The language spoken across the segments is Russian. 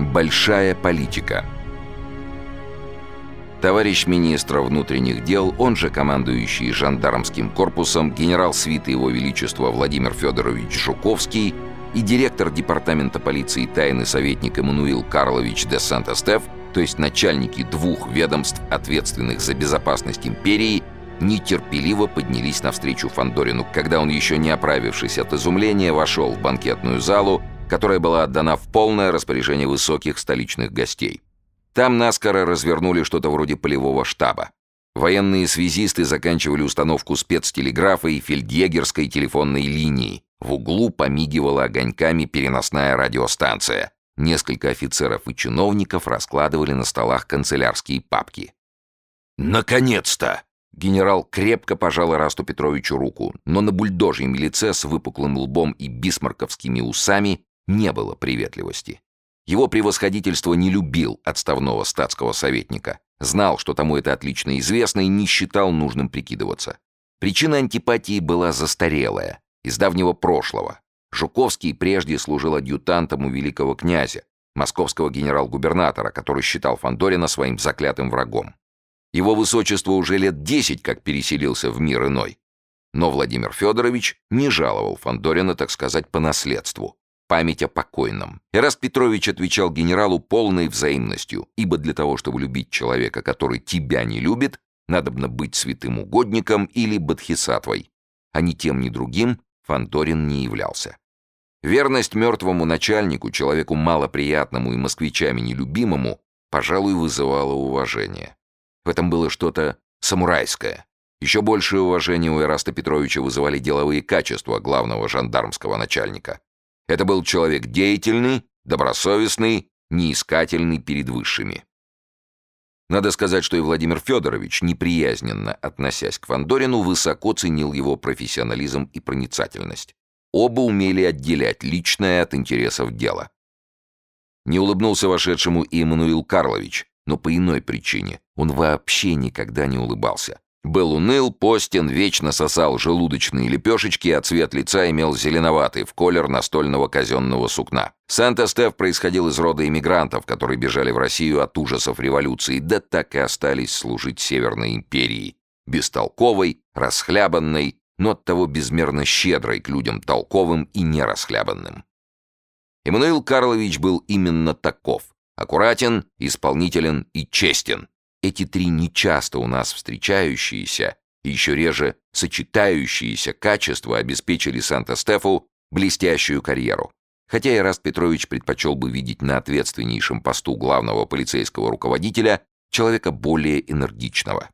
Большая политика. Товарищ министра внутренних дел, он же командующий жандармским корпусом, генерал свиты его величества Владимир Федорович Жуковский и директор департамента полиции тайный советник Эммануил Карлович де Санта-Стеф, то есть начальники двух ведомств, ответственных за безопасность империи, нетерпеливо поднялись навстречу Фандорину, когда он, еще не оправившись от изумления, вошел в банкетную залу, которая была отдана в полное распоряжение высоких столичных гостей. Там наскоро развернули что-то вроде полевого штаба. Военные связисты заканчивали установку спецтелеграфа и фельдъегерской телефонной линии. В углу помигивала огоньками переносная радиостанция. Несколько офицеров и чиновников раскладывали на столах канцелярские папки. «Наконец-то!» Генерал крепко пожал Расту Петровичу руку, но на бульдожьем лице с выпуклым лбом и бисмарковскими усами не было приветливости. Его превосходительство не любил отставного статского советника. Знал, что тому это отлично известно, и не считал нужным прикидываться. Причина антипатии была застарелая, из давнего прошлого. Жуковский прежде служил адъютантом у великого князя, московского генерал-губернатора, который считал Фандорина своим заклятым врагом. Его высочество уже лет десять как переселился в мир иной. Но Владимир Федорович не жаловал Фандорина, так сказать, по наследству память о покойном. Эраст Петрович отвечал генералу полной взаимностью, ибо для того, чтобы любить человека, который тебя не любит, надобно быть святым угодником или бодхисаттвой. А ни тем, ни другим Фандорин не являлся. Верность мертвому начальнику, человеку малоприятному и москвичами нелюбимому, пожалуй, вызывала уважение. В этом было что-то самурайское. Еще большее уважение у Эраста Петровича вызывали деловые качества главного жандармского начальника. Это был человек деятельный, добросовестный, неискательный перед высшими. Надо сказать, что и Владимир Федорович, неприязненно относясь к Фандорину, высоко ценил его профессионализм и проницательность. Оба умели отделять личное от интересов дела. Не улыбнулся вошедшему и Эммануил Карлович, но по иной причине. Он вообще никогда не улыбался. Был уныл, постен, вечно сосал желудочные лепешечки, а цвет лица имел зеленоватый, в колер настольного казенного сукна. Санта-Стеф происходил из рода иммигрантов, которые бежали в Россию от ужасов революции, да так и остались служить Северной империи. Бестолковой, расхлябанной, но оттого безмерно щедрой к людям толковым и нерасхлябанным. Эммануил Карлович был именно таков. Аккуратен, исполнителен и честен. Эти три нечасто у нас встречающиеся и еще реже сочетающиеся качества обеспечили Санта-Стефу блестящую карьеру. Хотя Ираст Петрович предпочел бы видеть на ответственнейшем посту главного полицейского руководителя человека более энергичного.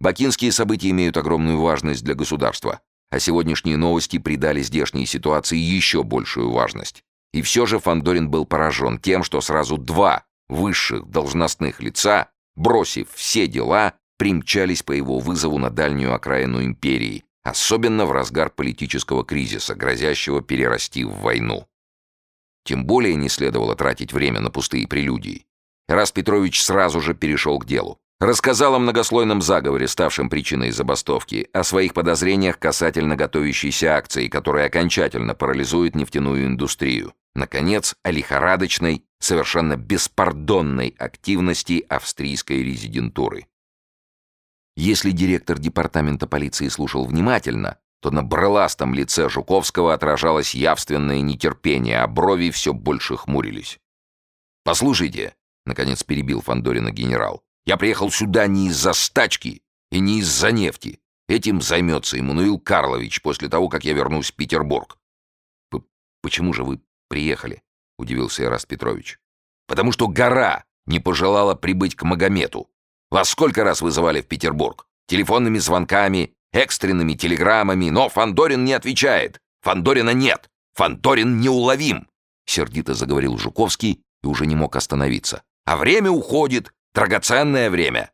Бакинские события имеют огромную важность для государства, а сегодняшние новости придали здешней ситуации еще большую важность. И все же Фандорин был поражен тем, что сразу два высших должностных лица бросив все дела, примчались по его вызову на дальнюю окраину империи, особенно в разгар политического кризиса, грозящего перерасти в войну. Тем более не следовало тратить время на пустые прелюдии. Раз Петрович сразу же перешел к делу. Рассказал о многослойном заговоре, ставшем причиной забастовки, о своих подозрениях касательно готовящейся акции, которая окончательно парализует нефтяную индустрию. Наконец, о лихорадочной, совершенно беспардонной активности австрийской резидентуры. Если директор департамента полиции слушал внимательно, то на брыластом лице Жуковского отражалось явственное нетерпение, а брови все больше хмурились. «Послушайте», — наконец перебил Фандорина генерал, я приехал сюда не из-за стачки и не из-за нефти. Этим займется Иммануил Карлович после того, как я вернусь в Петербург. П «Почему же вы приехали?» — удивился Ирас Петрович. «Потому что гора не пожелала прибыть к Магомету. Вас сколько раз вызывали в Петербург? Телефонными звонками, экстренными телеграммами, но Фандорин не отвечает. Фандорина нет. Фандорин неуловим!» Сердито заговорил Жуковский и уже не мог остановиться. «А время уходит, Драгоценное время.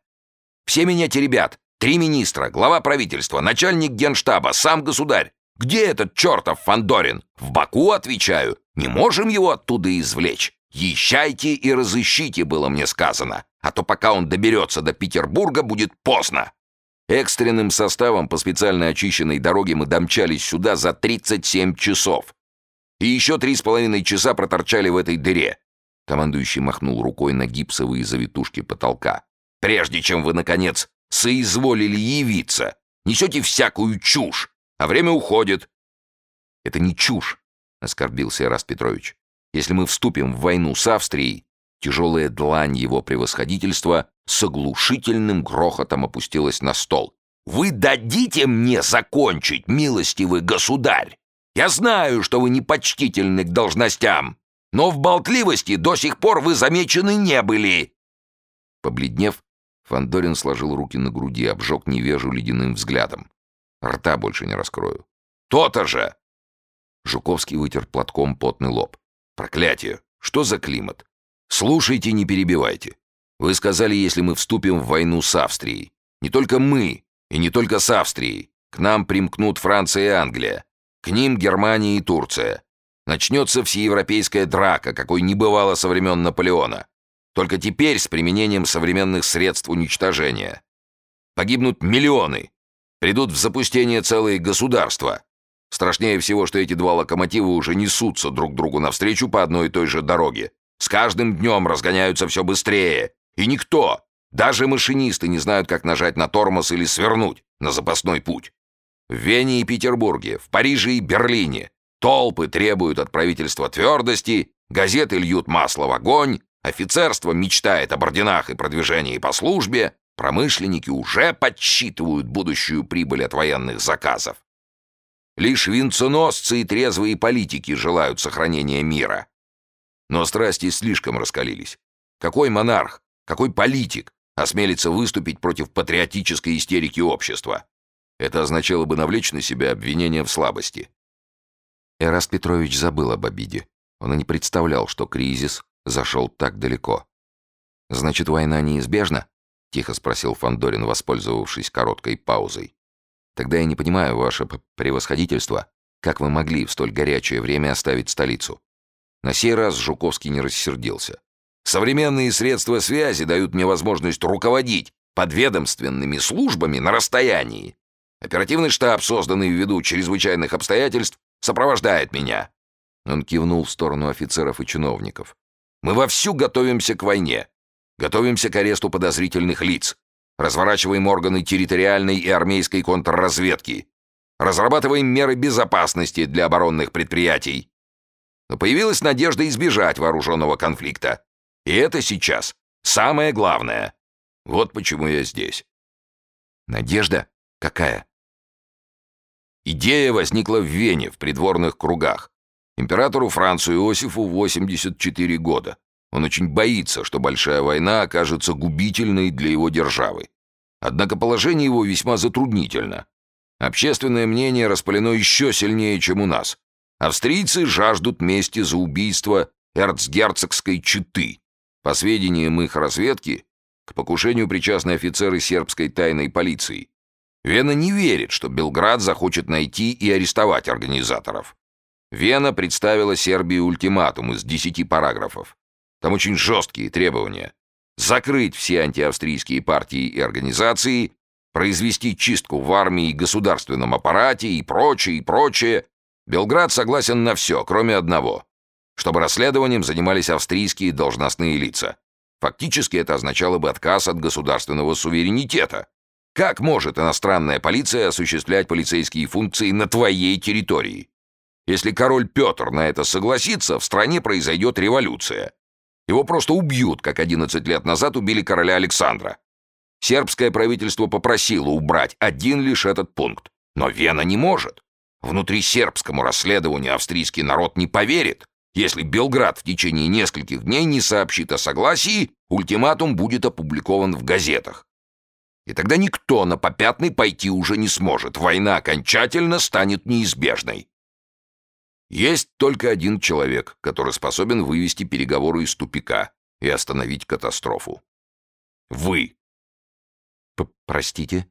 Все меня теребят. Три министра, глава правительства, начальник генштаба, сам государь. Где этот чертов Фандорин? В Баку, отвечаю. Не можем его оттуда извлечь. Езжайте и разыщите, было мне сказано. А то пока он доберется до Петербурга, будет поздно. Экстренным составом по специально очищенной дороге мы домчались сюда за 37 часов. И еще три с половиной часа проторчали в этой дыре. Командующий махнул рукой на гипсовые завитушки потолка. «Прежде чем вы, наконец, соизволили явиться, несете всякую чушь, а время уходит». «Это не чушь», — оскорбился Эраст Петрович. «Если мы вступим в войну с Австрией, тяжелая длань его превосходительства с оглушительным грохотом опустилась на стол. «Вы дадите мне закончить, милостивый государь? Я знаю, что вы непочтительны к должностям, но в болтливости до сих пор вы замечены не были!» Побледнев, Фандорин сложил руки на груди, обжег невежу ледяным взглядом. «Рта больше не раскрою». «То-то же!» Жуковский вытер платком потный лоб. «Проклятие! Что за климат? Слушайте, не перебивайте. Вы сказали, если мы вступим в войну с Австрией. Не только мы, и не только с Австрией. К нам примкнут Франция и Англия. К ним Германия и Турция. Начнется всеевропейская драка, какой не бывало со времен Наполеона. Только теперь с применением современных средств уничтожения. Погибнут миллионы. Придут в запустение целые государства. Страшнее всего, что эти два локомотива уже несутся друг другу навстречу по одной и той же дороге. С каждым днем разгоняются все быстрее. И никто, даже машинисты, не знают, как нажать на тормоз или свернуть на запасной путь. В Вене и Петербурге, в Париже и Берлине толпы требуют от правительства твердости, газеты льют масло в огонь, офицерство мечтает об орденах и продвижении по службе, промышленники уже подсчитывают будущую прибыль от военных заказов. Лишь венценосцы и трезвые политики желают сохранения мира. Но страсти слишком раскалились. Какой монарх, какой политик осмелится выступить против патриотической истерики общества? Это означало бы навлечь на себя обвинение в слабости. Эраст Петрович забыл об обиде. Он и не представлял, что кризис зашел так далеко. «Значит, война неизбежна?» — тихо спросил Фандорин, воспользовавшись короткой паузой. «Тогда я не понимаю, ваше превосходительство, как вы могли в столь горячее время оставить столицу?» На сей раз Жуковский не рассердился. «Современные средства связи дают мне возможность руководить подведомственными службами на расстоянии. Оперативный штаб, созданный ввиду чрезвычайных обстоятельств, сопровождает меня». Он кивнул в сторону офицеров и чиновников. «Мы вовсю готовимся к войне. Готовимся к аресту подозрительных лиц. Разворачиваем органы территориальной и армейской контрразведки. Разрабатываем меры безопасности для оборонных предприятий. Но появилась надежда избежать вооруженного конфликта. И это сейчас самое главное. Вот почему я здесь. Надежда? Какая? Идея возникла в Вене, в придворных кругах. Императору Францу Иосифу 84 года. Он очень боится, что большая война окажется губительной для его державы. Однако положение его весьма затруднительно. Общественное мнение распалено еще сильнее, чем у нас. Австрийцы жаждут мести за убийство эрцгерцогской четы. По сведениям их разведки, к покушению причастны офицеры сербской тайной полиции. Вена не верит, что Белград захочет найти и арестовать организаторов. Вена представила Сербии ультиматум из десяти параграфов. Там очень жесткие требования. Закрыть все антиавстрийские партии и организации, произвести чистку в армии и государственном аппарате и прочее, и прочее, Белград согласен на все, кроме одного. Чтобы расследованием занимались австрийские должностные лица. Фактически это означало бы отказ от государственного суверенитета. Как может иностранная полиция осуществлять полицейские функции на твоей территории? Если король Петр на это согласится, в стране произойдет революция. Его просто убьют, как 11 лет назад убили короля Александра. Сербское правительство попросило убрать один лишь этот пункт. Но Вена не может. Внутри сербскому расследованию австрийский народ не поверит. Если Белград в течение нескольких дней не сообщит о согласии, ультиматум будет опубликован в газетах. И тогда никто на попятный пойти уже не сможет. Война окончательно станет неизбежной. Есть только один человек, который способен вывести переговоры из тупика и остановить катастрофу. Вы. П «Простите?»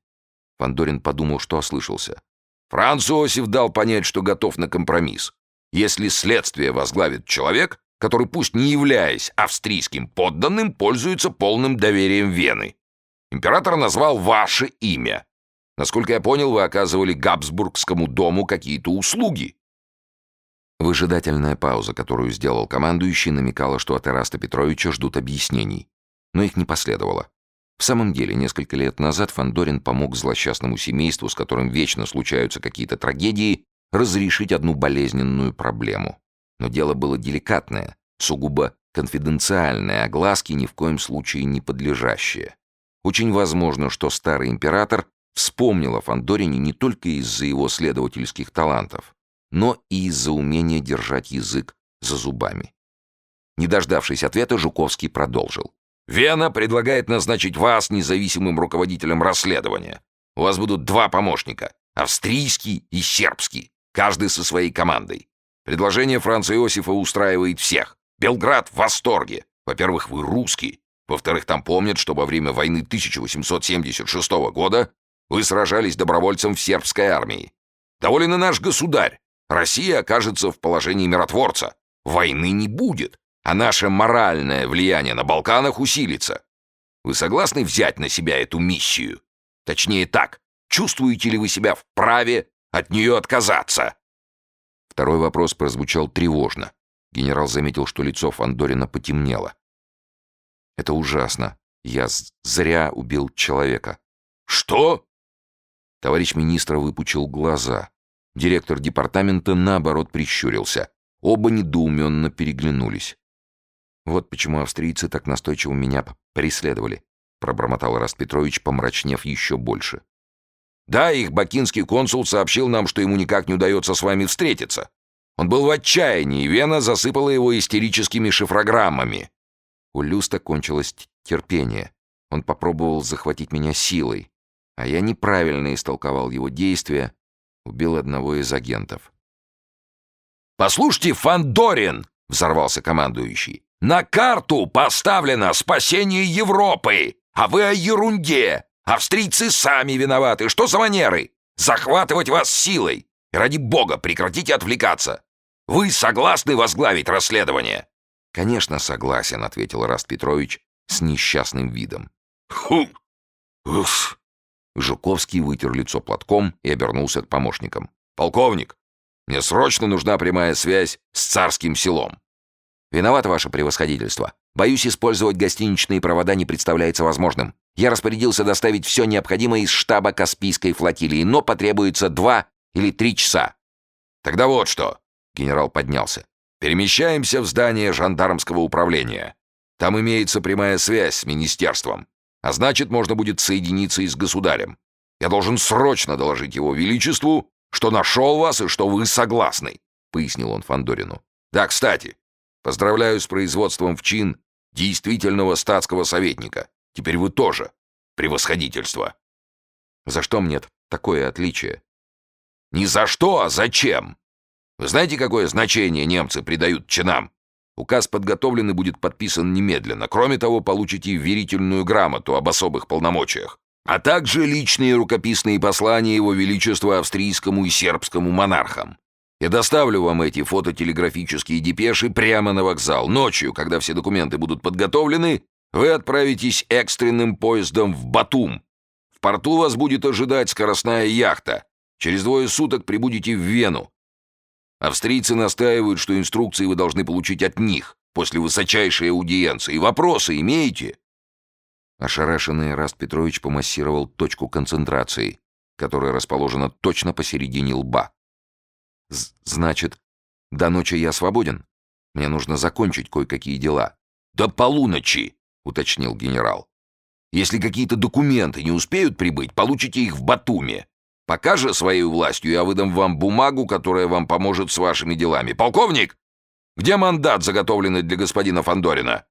Фандорин подумал, что ослышался. Франц Иосиф дал понять, что готов на компромисс. Если следствие возглавит человек, который, пусть не являясь австрийским подданным, пользуется полным доверием Вены. Император назвал ваше имя. Насколько я понял, вы оказывали Габсбургскому дому какие-то услуги. Выжидательная пауза, которую сделал командующий, намекала, что от Ираста Петровича ждут объяснений. Но их не последовало. В самом деле, несколько лет назад Фандорин помог злосчастному семейству, с которым вечно случаются какие-то трагедии, разрешить одну болезненную проблему. Но дело было деликатное, сугубо конфиденциальное, глазки ни в коем случае не подлежащее. Очень возможно, что старый император вспомнил о Фандорине не только из-за его следовательских талантов, но и из-за умения держать язык за зубами. Не дождавшись ответа, Жуковский продолжил. «Вена предлагает назначить вас независимым руководителем расследования. У вас будут два помощника — австрийский и сербский, каждый со своей командой. Предложение Франца Иосифа устраивает всех. Белград в восторге. Во-первых, вы русский. Во-вторых, там помнят, что во время войны 1876 года вы сражались добровольцем в сербской армии. Доволен и наш государь. Россия окажется в положении миротворца. Войны не будет, а наше моральное влияние на Балканах усилится. Вы согласны взять на себя эту миссию? Точнее так, чувствуете ли вы себя вправе от нее отказаться?» Второй вопрос прозвучал тревожно. Генерал заметил, что лицо Фандорина потемнело. «Это ужасно. Я зря убил человека». «Что?» Товарищ министра выпучил глаза. Директор департамента, наоборот, прищурился. Оба недоуменно переглянулись. «Вот почему австрийцы так настойчиво меня преследовали», пробормотал Раст Петрович, помрачнев еще больше. «Да, их бакинский консул сообщил нам, что ему никак не удается с вами встретиться. Он был в отчаянии, и Вена засыпала его истерическими шифрограммами». У Люста кончилось терпение. Он попробовал захватить меня силой, а я неправильно истолковал его действия, убил одного из агентов. «Послушайте, Фандорин!» — взорвался командующий. «На карту поставлено спасение Европы, а вы о ерунде! Австрийцы сами виноваты! Что за манеры? Захватывать вас силой! Ради бога, прекратите отвлекаться! Вы согласны возглавить расследование?» «Конечно, согласен», — ответил Раст Петрович с несчастным видом. «Ху! Уф!» Жуковский вытер лицо платком и обернулся к помощникам. «Полковник, мне срочно нужна прямая связь с царским селом». «Виновато ваше превосходительство. Боюсь, использовать гостиничные провода не представляется возможным. Я распорядился доставить все необходимое из штаба Каспийской флотилии, но потребуется два или три часа». «Тогда вот что!» — генерал поднялся. «Перемещаемся в здание жандармского управления. Там имеется прямая связь с министерством. А значит, можно будет соединиться и с государем. Я должен срочно доложить его величеству, что нашел вас и что вы согласны», — пояснил он Фандорину. «Да, кстати, поздравляю с производством в чин действительного статского советника. Теперь вы тоже превосходительство». «За что мне такое отличие?» «Не за что, а зачем? Знаете, какое значение немцы придают чинам? Указ подготовлен и будет подписан немедленно. Кроме того, получите верительную грамоту об особых полномочиях, а также личные рукописные послания Его Величества австрийскому и сербскому монархам. Я доставлю вам эти фототелеграфические депеши прямо на вокзал. Ночью, когда все документы будут подготовлены, вы отправитесь экстренным поездом в Батум. В порту вас будет ожидать скоростная яхта. Через двое суток прибудете в Вену. Австрийцы настаивают, что инструкции вы должны получить от них после высочайшей аудиенции. Вопросы имеете?» Ошарашенный Раст Петрович помассировал точку концентрации, которая расположена точно посередине лба. «Значит, до ночи я свободен? Мне нужно закончить кое-какие дела». «До полуночи», — уточнил генерал. «Если какие-то документы не успеют прибыть, получите их в Батуме. Пока же своей властью я выдам вам бумагу, которая вам поможет с вашими делами. Полковник, где мандат, заготовленный для господина Фандорина?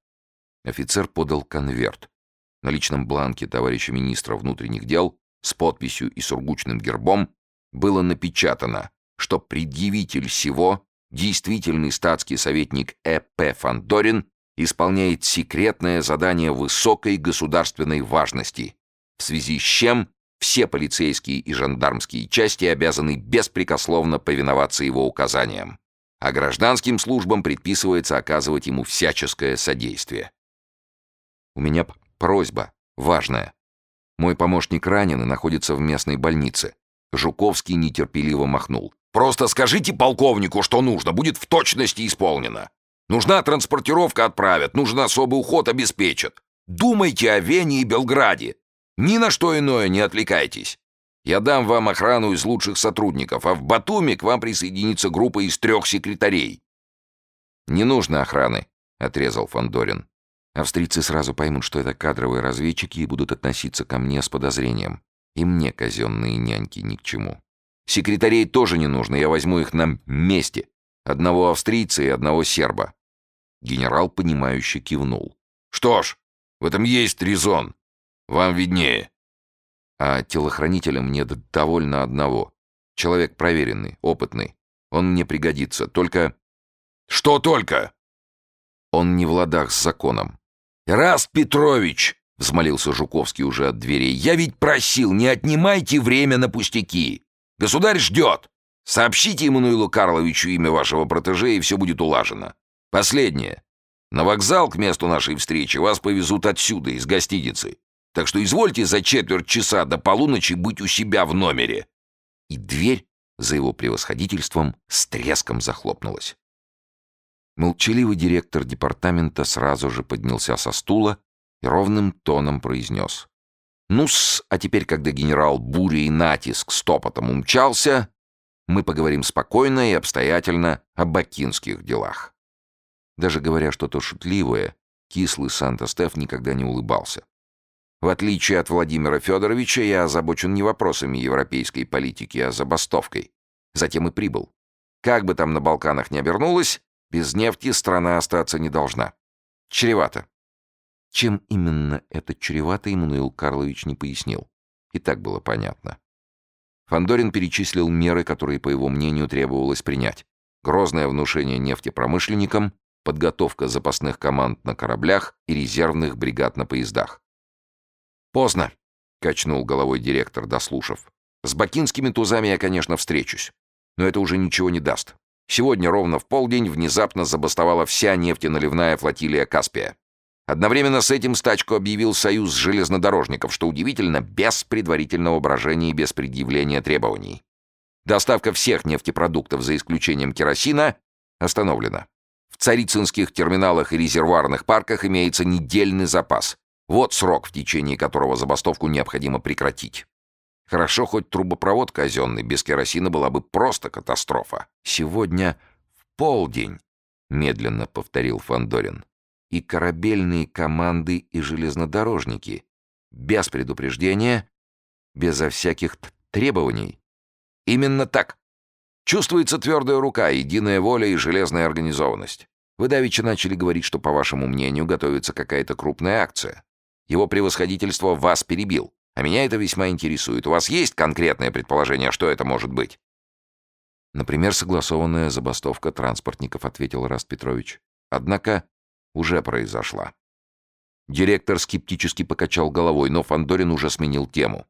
Офицер подал конверт. На личном бланке товарища министра внутренних дел с подписью и сургучным гербом было напечатано, что предъявитель всего, действительный статский советник Э.П. Фандорин, исполняет секретное задание высокой государственной важности, в связи с чем все полицейские и жандармские части обязаны беспрекословно повиноваться его указаниям, а гражданским службам предписывается оказывать ему всяческое содействие. У меня просьба важная. Мой помощник ранен и находится в местной больнице. Жуковский нетерпеливо махнул. Просто скажите полковнику, что нужно, будет в точности исполнено. Нужна транспортировка отправят, нужен особый уход обеспечат. Думайте о Вене и Белграде. Ни на что иное не отвлекайтесь. Я дам вам охрану из лучших сотрудников, а в Батуми к вам присоединится группа из трех секретарей». «Не нужно охраны», — отрезал Фандорин. «Австрийцы сразу поймут, что это кадровые разведчики и будут относиться ко мне с подозрением. И мне казенные няньки ни к чему. Секретарей тоже не нужно, я возьму их на месте. Одного австрийца и одного серба». Генерал, понимающе кивнул. «Что ж, в этом есть резон. Вам виднее» а телохранителем мне довольно одного. Человек проверенный, опытный. Он мне пригодится. Только... Что только? Он не в ладах с законом. «Раст Петрович!» — взмолился Жуковский уже от дверей. «Я ведь просил, не отнимайте время на пустяки. Государь ждет. Сообщите Эммануилу Карловичу имя вашего протеже, и все будет улажено. Последнее. На вокзал к месту нашей встречи вас повезут отсюда, из гостиницы. Так что извольте за четверть часа до полуночи быть у себя в номере». И дверь за его превосходительством с треском захлопнулась. Молчаливый директор департамента сразу же поднялся со стула и ровным тоном произнес. «Ну-с, а теперь, когда генерал Буря и натиск стопотом умчался, мы поговорим спокойно и обстоятельно о бакинских делах». Даже говоря что-то шутливое, кислый Санта-Стеф никогда не улыбался. В отличие от Владимира Федоровича, я озабочен не вопросами европейской политики, а забастовкой. Затем и прибыл. Как бы там на Балканах ни обернулось, без нефти страна остаться не должна. Чревато. Чем именно это чревато, Иммануил Карлович не пояснил. И так было понятно. Фандорин перечислил меры, которые, по его мнению, требовалось принять. Грозное внушение нефтепромышленникам, подготовка запасных команд на кораблях и резервных бригад на поездах. «Поздно», — качнул головой директор, дослушав. «С бакинскими тузами я, конечно, встречусь. Но это уже ничего не даст. Сегодня ровно в полдень внезапно забастовала вся нефтеналивная флотилия Каспия. Одновременно с этим стачку объявил союз железнодорожников, что удивительно, без предварительного брожения и без предъявления требований. Доставка всех нефтепродуктов, за исключением керосина, остановлена. В царицынских терминалах и резервуарных парках имеется недельный запас. Вот срок, в течение которого забастовку необходимо прекратить. Хорошо, хоть трубопровод казенный, без керосина была бы просто катастрофа. Сегодня в полдень, медленно повторил Фандорин. И корабельные команды, и железнодорожники. Без предупреждения, безо всяких требований. Именно так. Чувствуется твердая рука, единая воля и железная организованность. Вы давеча начали говорить, что, по вашему мнению, готовится какая-то крупная акция. Его превосходительство вас перебил. А меня это весьма интересует. У вас есть конкретное предположение, что это может быть?» «Например, согласованная забастовка транспортников», — ответил Раст Петрович. «Однако уже произошла». Директор скептически покачал головой, но Фандорин уже сменил тему.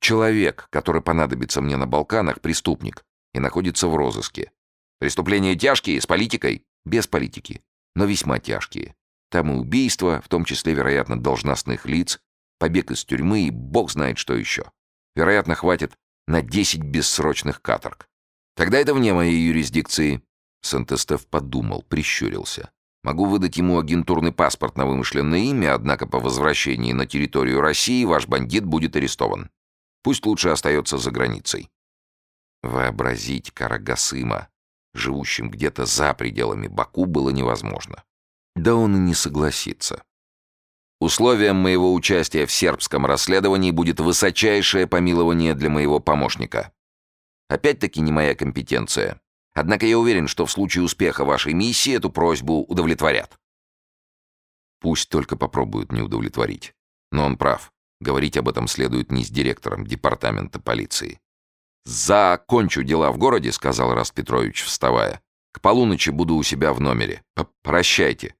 «Человек, который понадобится мне на Балканах, преступник и находится в розыске. Преступления тяжкие, с политикой? Без политики, но весьма тяжкие. Там и убийства, в том числе, вероятно, должностных лиц, побег из тюрьмы и бог знает что еще. Вероятно, хватит на 10 бессрочных каторг. Тогда это вне моей юрисдикции. Сантестеф подумал, прищурился. Могу выдать ему агентурный паспорт на вымышленное имя, однако по возвращении на территорию России ваш бандит будет арестован. Пусть лучше остается за границей. Вообразить Карагасыма, живущим где-то за пределами Баку, было невозможно. Да он и не согласится. Условием моего участия в сербском расследовании будет высочайшее помилование для моего помощника. Опять-таки не моя компетенция. Однако я уверен, что в случае успеха вашей миссии эту просьбу удовлетворят. Пусть только попробуют не удовлетворить. Но он прав. Говорить об этом следует не с директором департамента полиции. «Закончу дела в городе», — сказал Раст Петрович, вставая. «К полуночи буду у себя в номере. Прощайте».